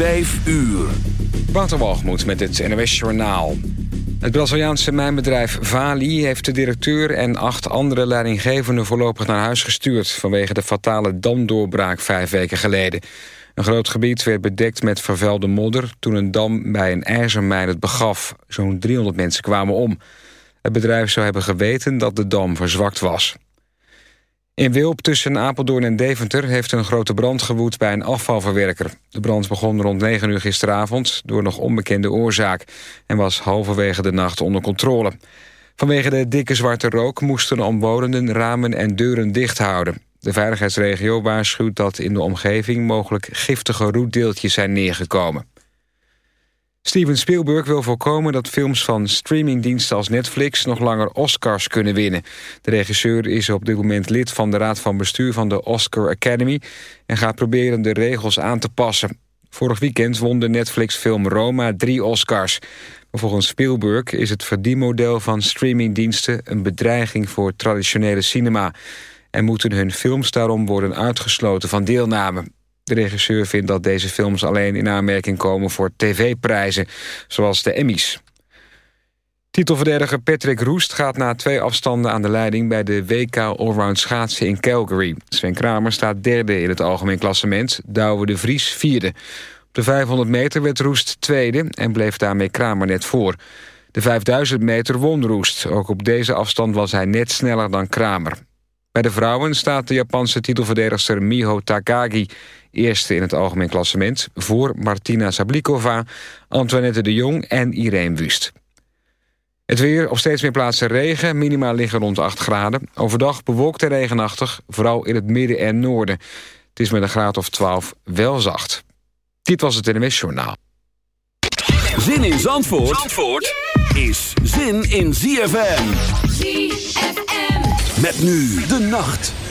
5 uur. Waterwalgemoed met het NOS Journaal. Het Braziliaanse mijnbedrijf Vali heeft de directeur en acht andere leidinggevenden voorlopig naar huis gestuurd... vanwege de fatale damdoorbraak vijf weken geleden. Een groot gebied werd bedekt met vervuilde modder... toen een dam bij een ijzermijn het begaf. Zo'n 300 mensen kwamen om. Het bedrijf zou hebben geweten dat de dam verzwakt was. In Wilp tussen Apeldoorn en Deventer heeft een grote brand gewoed bij een afvalverwerker. De brand begon rond 9 uur gisteravond door nog onbekende oorzaak... en was halverwege de nacht onder controle. Vanwege de dikke zwarte rook moesten omwonenden ramen en deuren dicht houden. De veiligheidsregio waarschuwt dat in de omgeving mogelijk giftige roetdeeltjes zijn neergekomen. Steven Spielberg wil voorkomen dat films van streamingdiensten als Netflix nog langer Oscars kunnen winnen. De regisseur is op dit moment lid van de raad van bestuur van de Oscar Academy en gaat proberen de regels aan te passen. Vorig weekend won de Netflix-film Roma drie Oscars. Maar volgens Spielberg is het verdienmodel van streamingdiensten een bedreiging voor traditionele cinema en moeten hun films daarom worden uitgesloten van deelname. De regisseur vindt dat deze films alleen in aanmerking komen voor tv-prijzen, zoals de Emmys. Titelverdediger Patrick Roest gaat na twee afstanden aan de leiding... bij de WK Allround schaatsen in Calgary. Sven Kramer staat derde in het algemeen klassement. Douwe de Vries vierde. Op de 500 meter werd Roest tweede en bleef daarmee Kramer net voor. De 5000 meter won Roest. Ook op deze afstand was hij net sneller dan Kramer. Bij de vrouwen staat de Japanse titelverdedigster Miho Takagi Eerste in het algemeen klassement voor Martina Sablikova, Antoinette de Jong en Irene Wust. Het weer op steeds meer plaatsen regen, minimaal liggen rond 8 graden. Overdag bewolkt en regenachtig, vooral in het midden en noorden. Het is met een graad of 12 wel zacht. Dit was het NMS Journaal. Zin in Zandvoort, Zandvoort is zin in ZFM. ZFM. Met nu de nacht.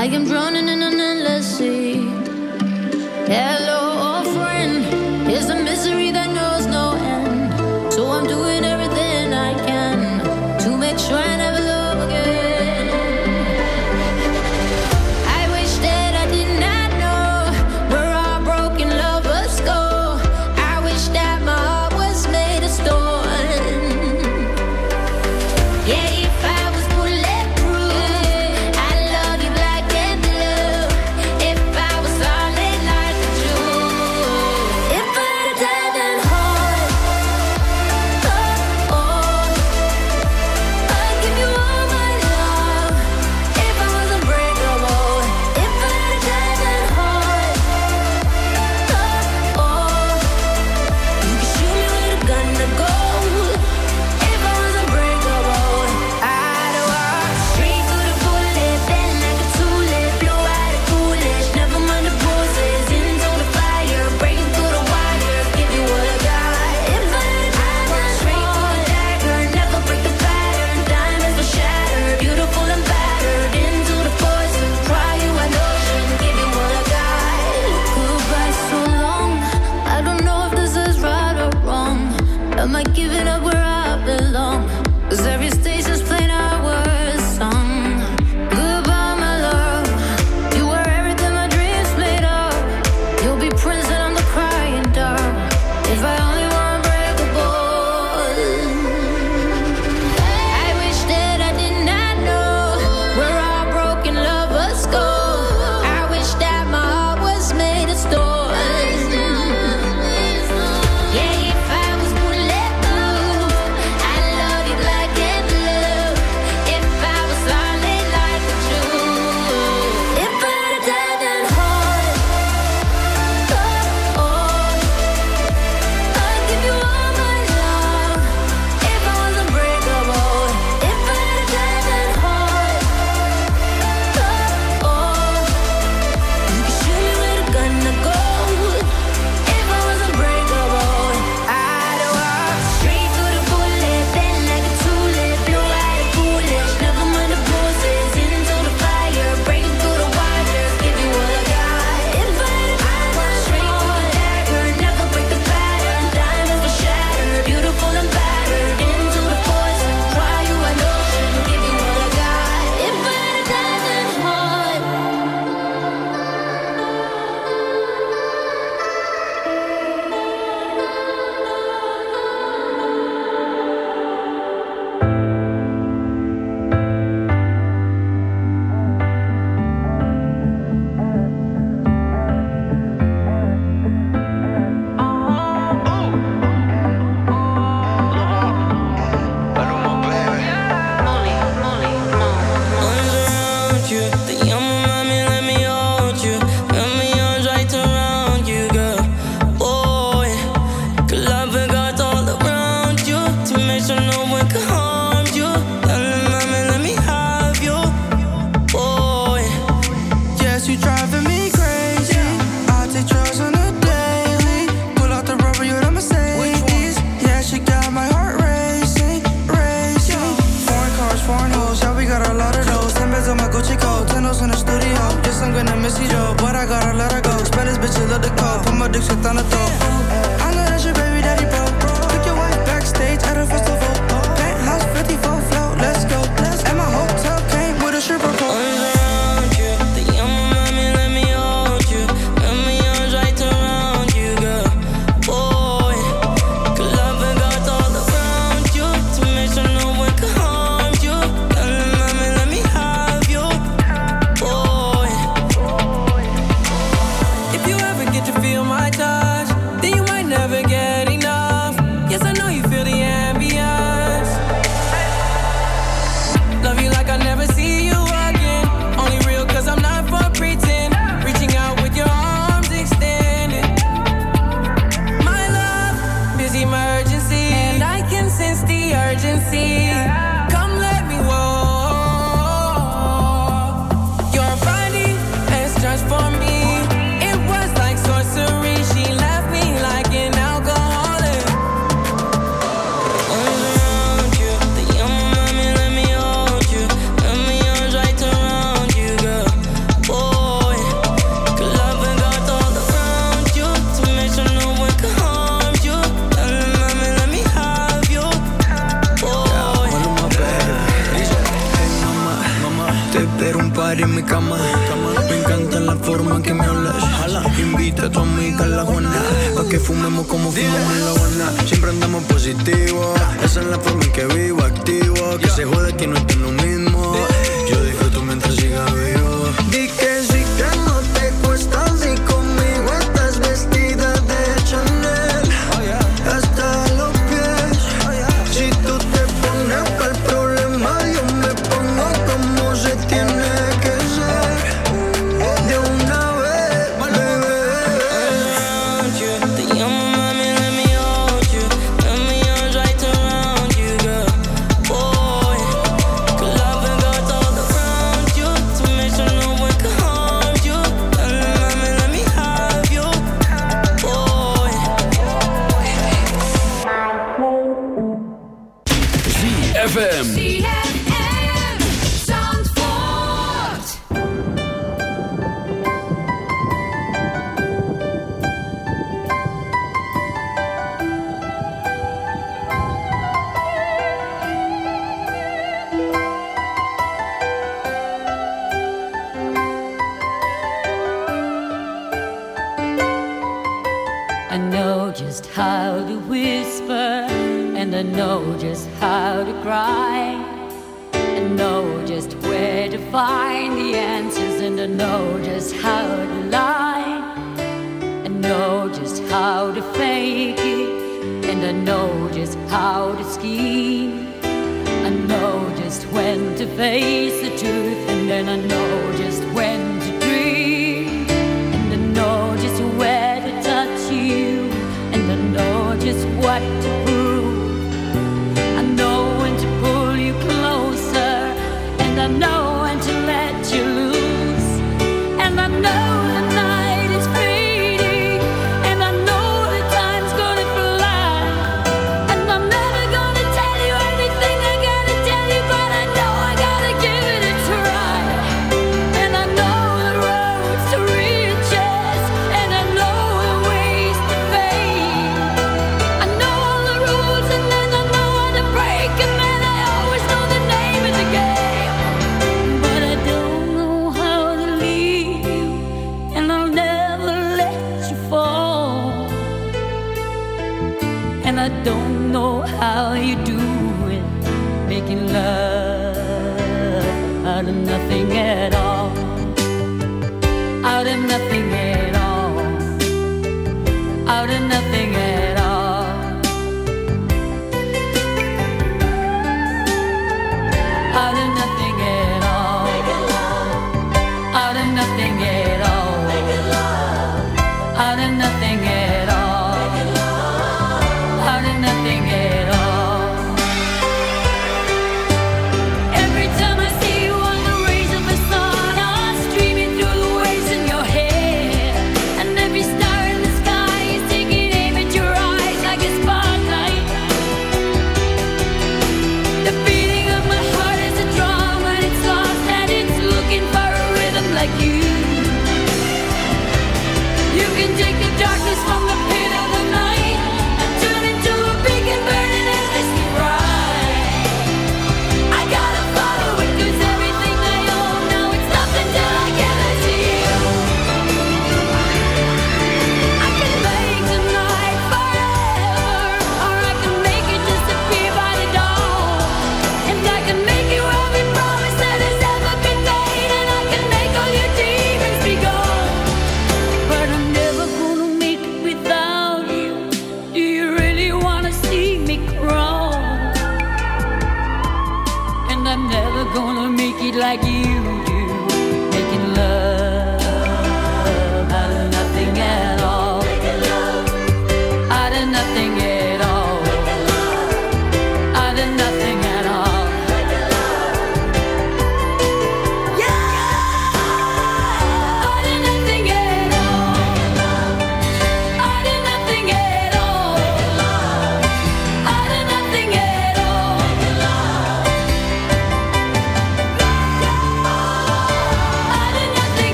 I am drowning şeytanı top que fumemos como fumamos en la Habana. Siempre andamos positivo. Esa es la forma en que vivo activo. Que se jode que no estoy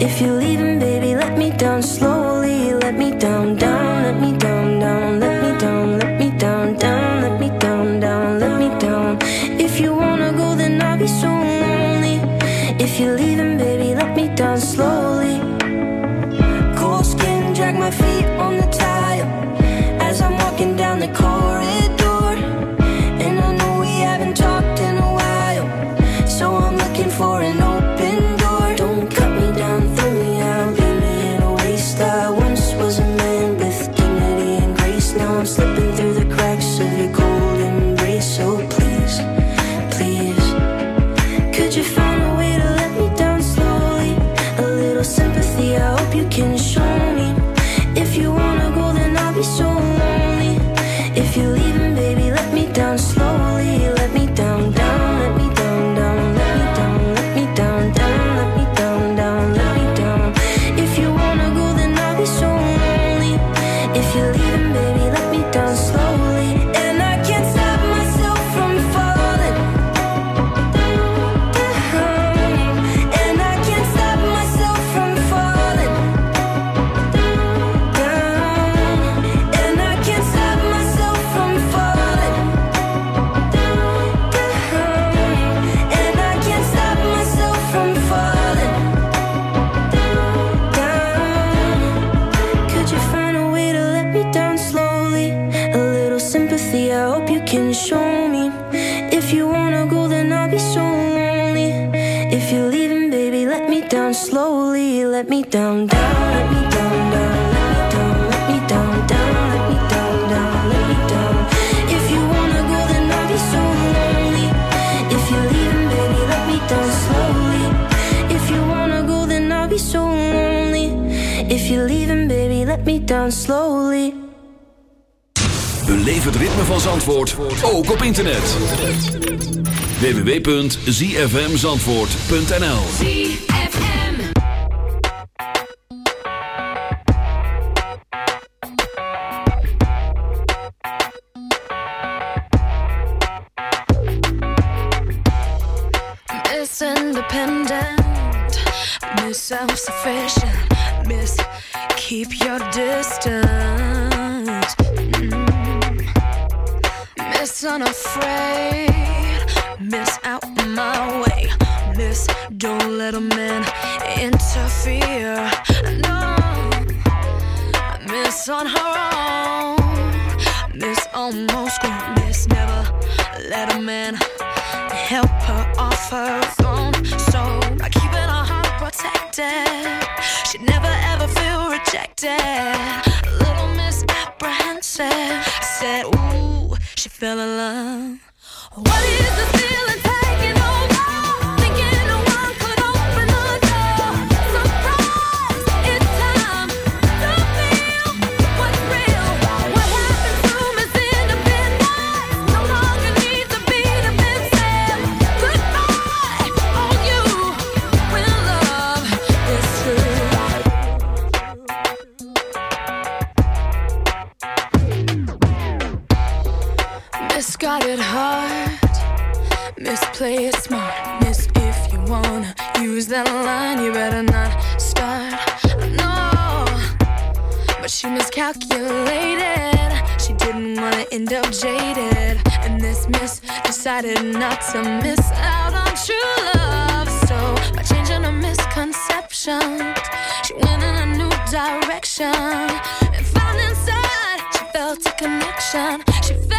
If you're leaving, baby, let me down slowly, let me down. you're leaving, baby, let me down slowly. Beleef het ritme van Zandvoort, ook op internet. www.zfmzandvoort.nl unafraid. She miscalculated. She didn't wanna end up jaded. And this miss decided not to miss out on true love. So by changing her misconception, she went in a new direction. And found inside, she felt a connection. She felt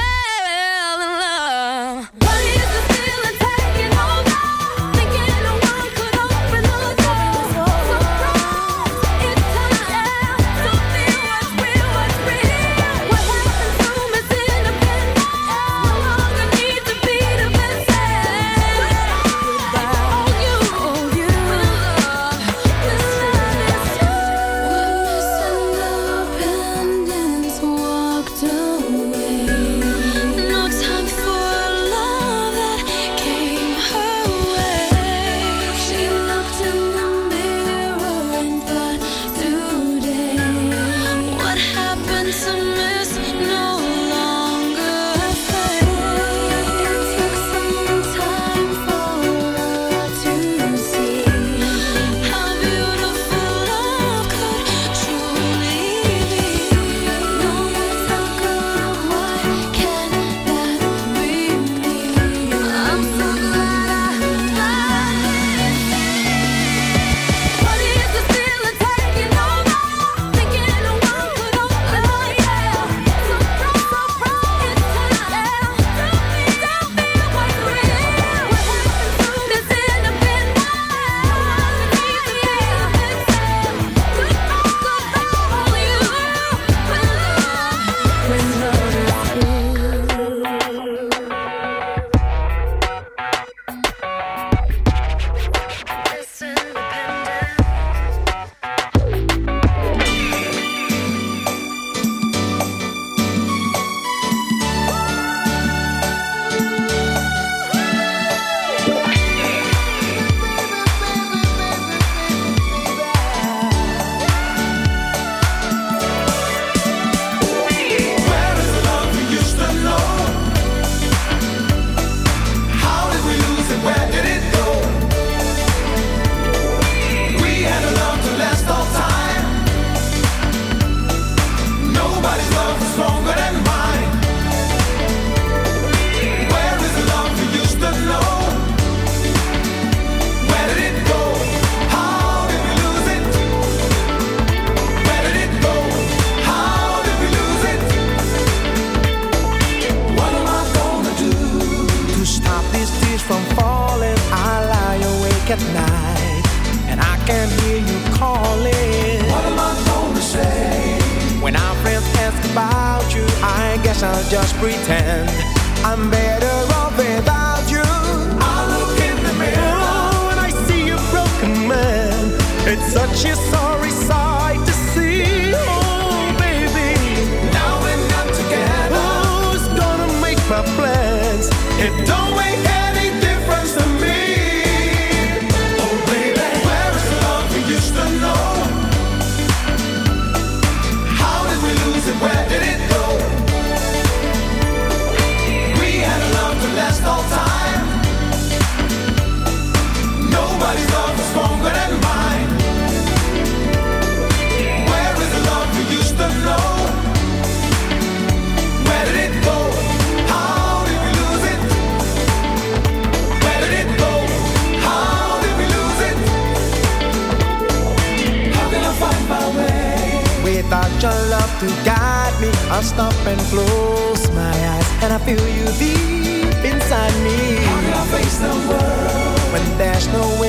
feel you deep inside me. How can I face the world when there's no way?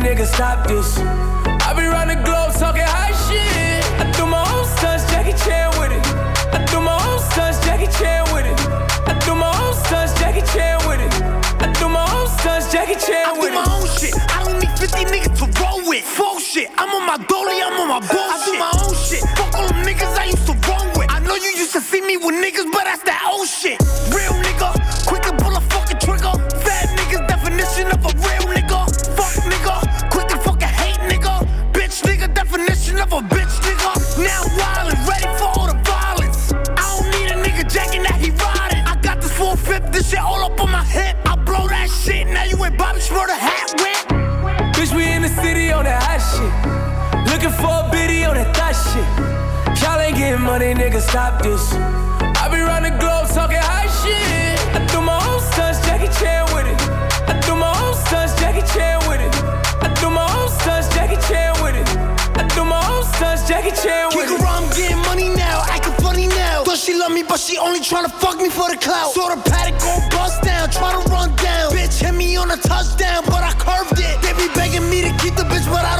nigga, stop this. I be round the globe talking high shit. I do my own stunts, Jackie Chan with it. I do my own stunts, Jackie Chan with it. I do my own stunts, Jackie Chan with it. I do my own stunts, Jackie Chan with it. I do my own shit. I don't need 50 niggas to roll with. Full shit. I'm on my dolly, I'm on my bullshit. I do my own shit. Fuck all them niggas I used to can't nigga stop this. I be round the globe talking high shit. I threw my own son's Jackie Chan with it. I threw my own son's Jackie Chan with it. I threw my own son's Jackie Chan with it. I threw my own son's Jackie Chan with it. I'm getting money now, acting funny now. Thought she love me, but she only trying to fuck me for the clout. Saw the paddock go bust down, try to run down. Bitch hit me on a touchdown, but I curved it. They be begging me to keep the bitch, but I don't.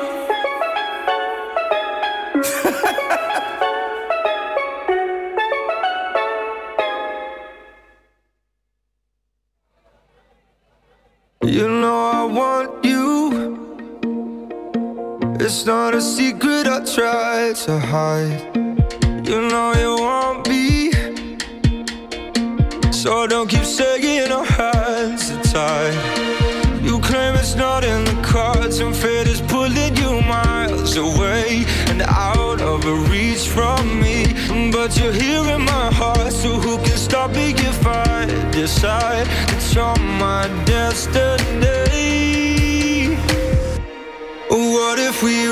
You know I want you. It's not a secret I try to hide. You know you want me. So don't keep saying our hands tied. You claim it's not in the cards, and fate is pulling you miles away and out of reach from me. But you're here in my heart, so who can stop me if I decide that you're my destiny? What if we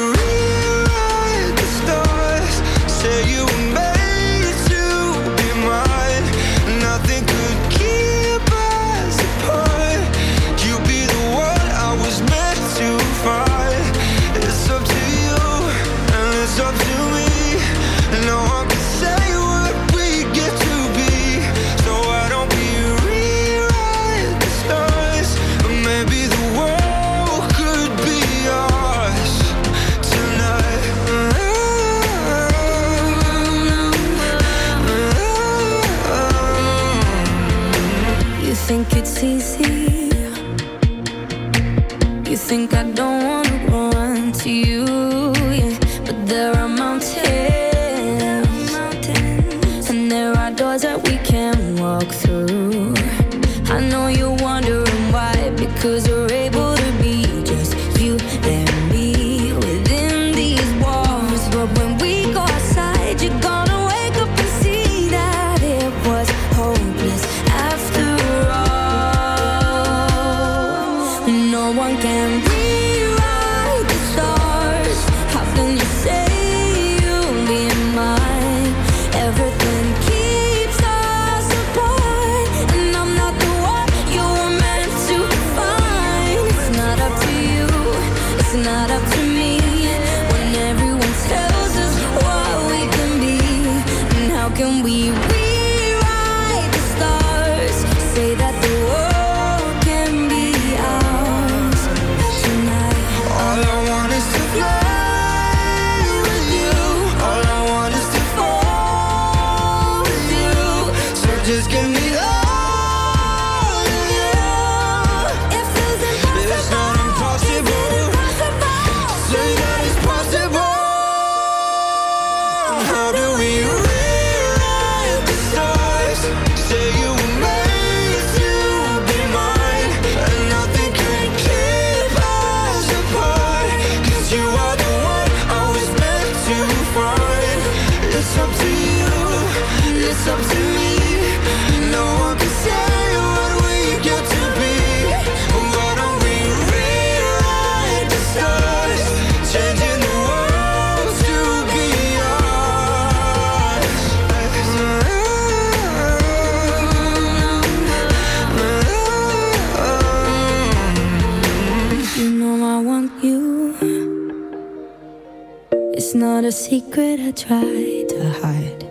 a secret I try to hide,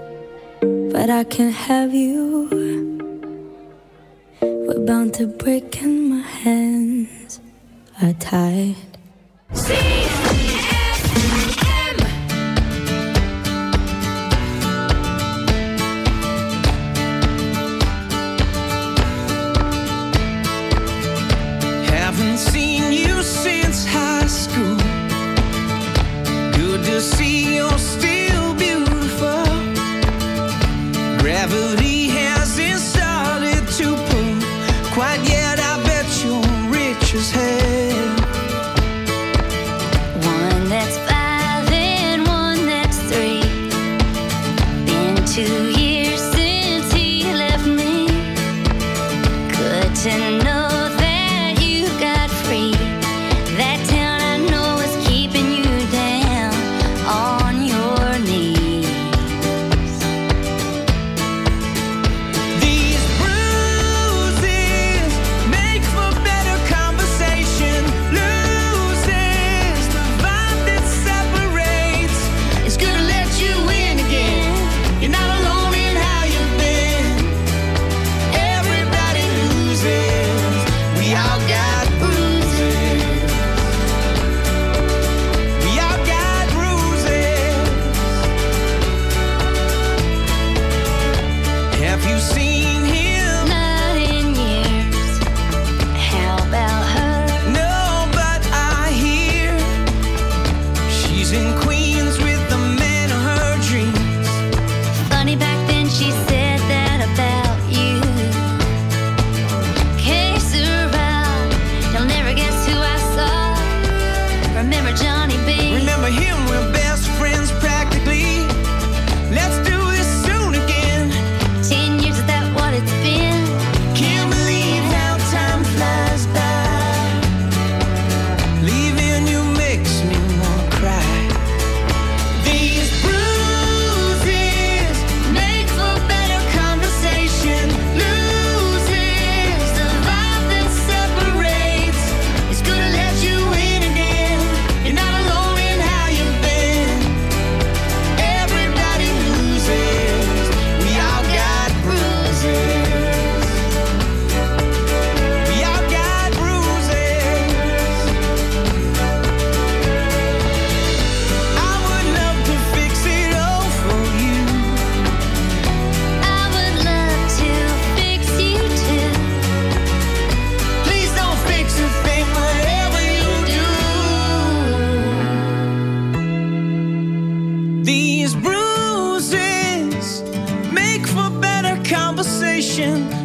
but I can't have you. We're bound to break and my hands are tied. Haven't conversation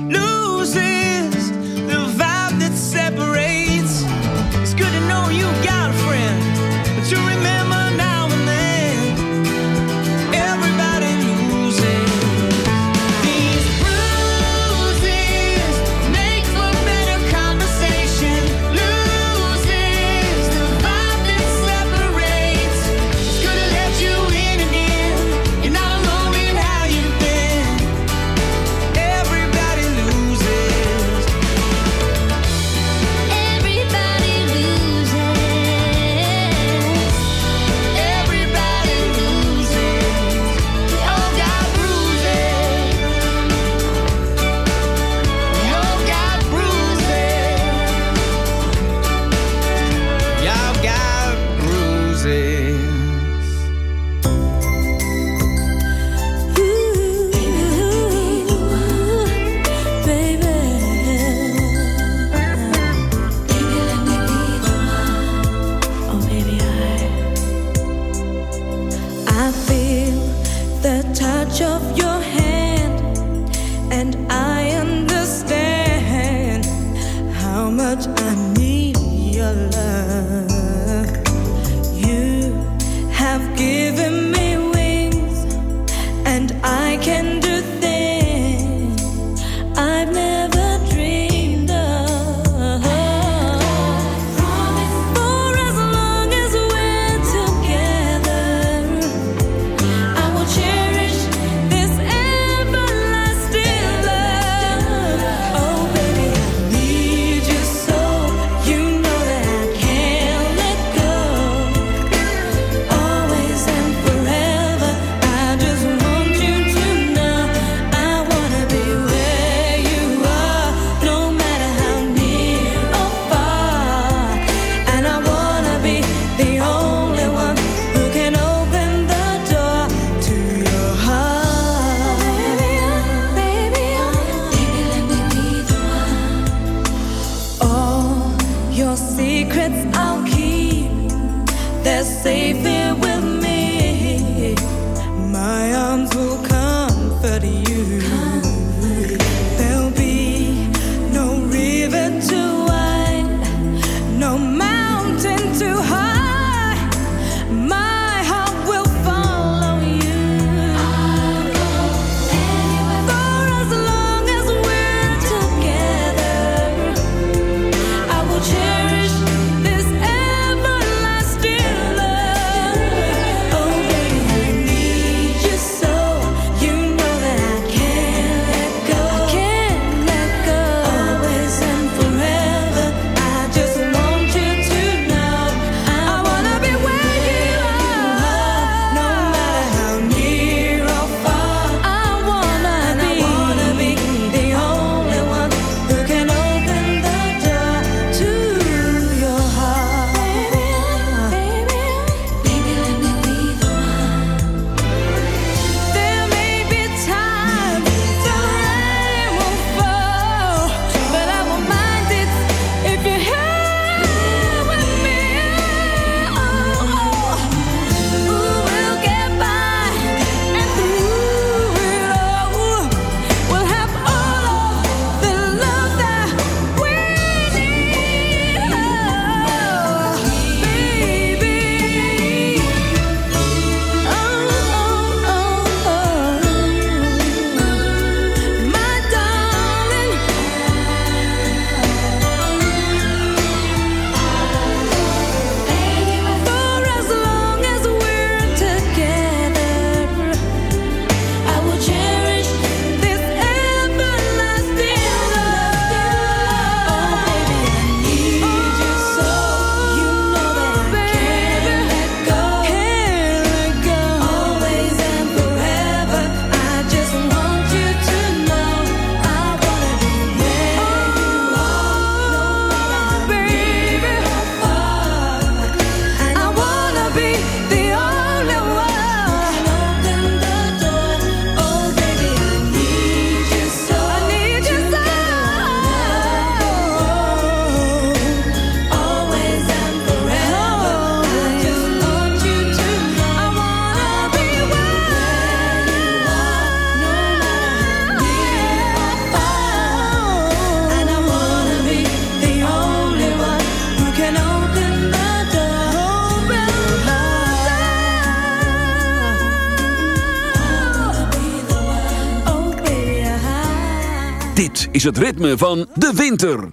is het ritme van de winter.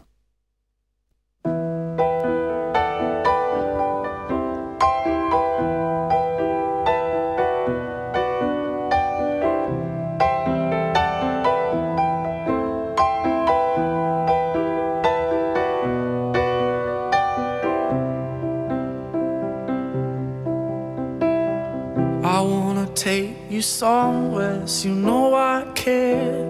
I wanna take you somewhere, so you know I care.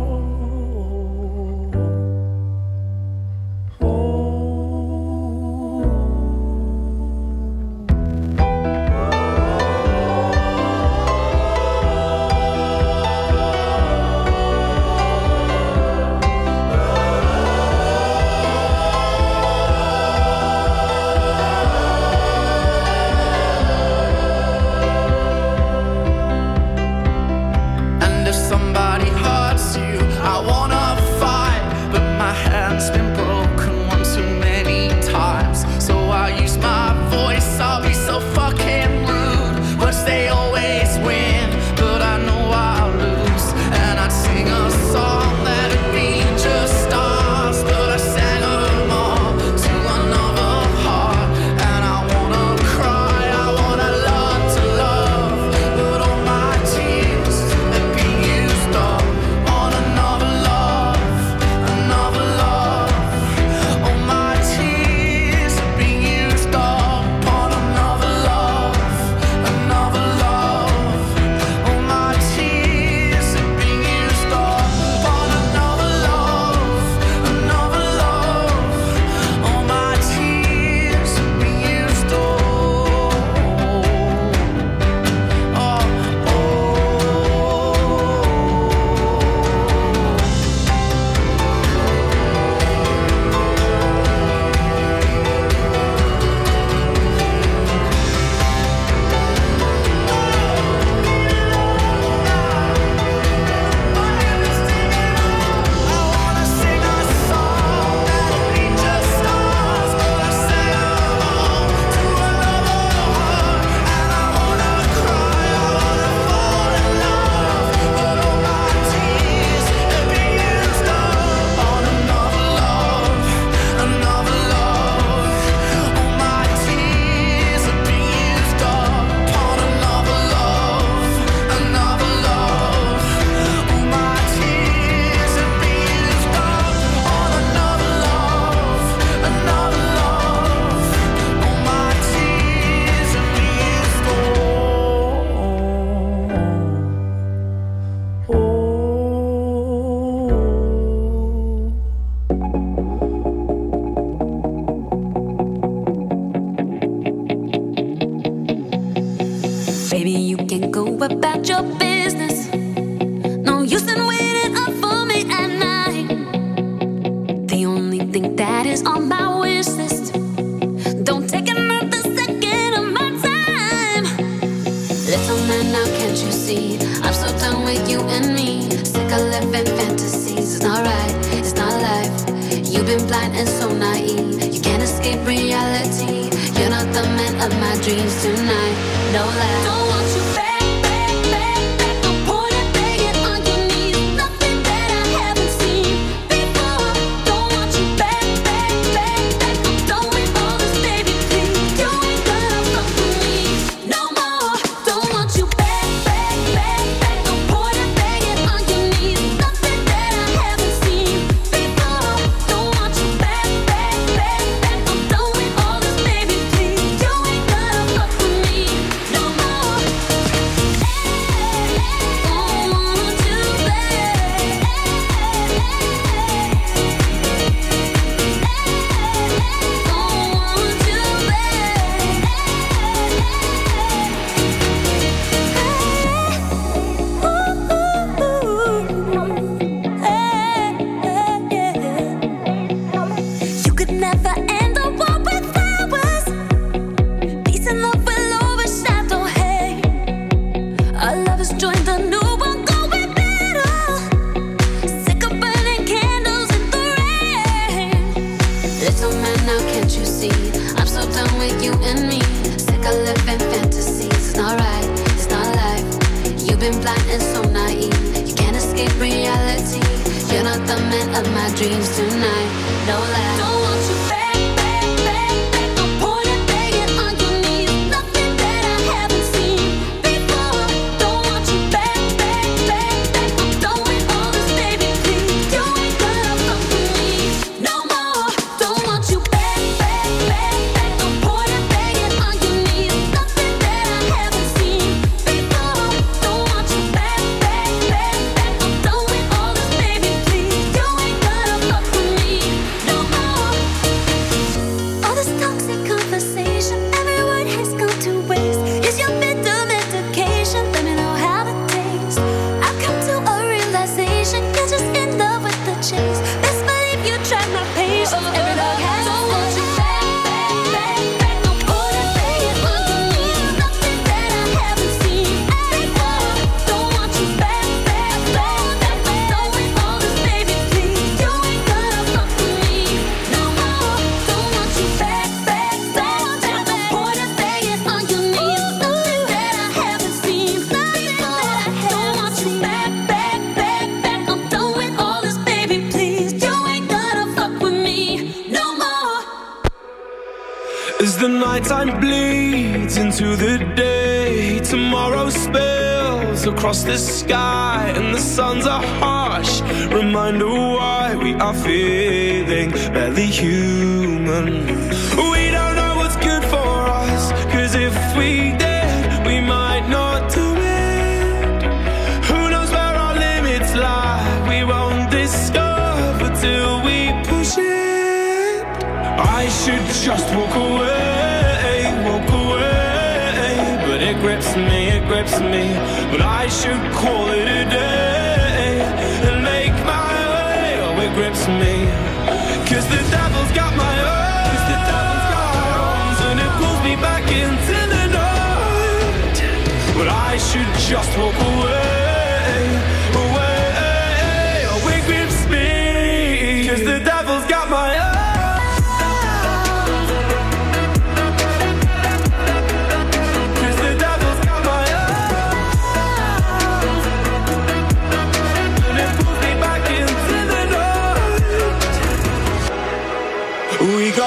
stay on. Oh, of my dreams tonight. No lie. suns are harsh. Reminder why we are feeling barely human. We don't know what's good for us, cause if we did, we might not do it. Who knows where our limits lie? We won't discover till we push it. I should just walk away, walk away, but it grips me, it grips me, but I should call it a day. Cause the devil's got my arms, and it pulls me back into the night. But I should just walk away.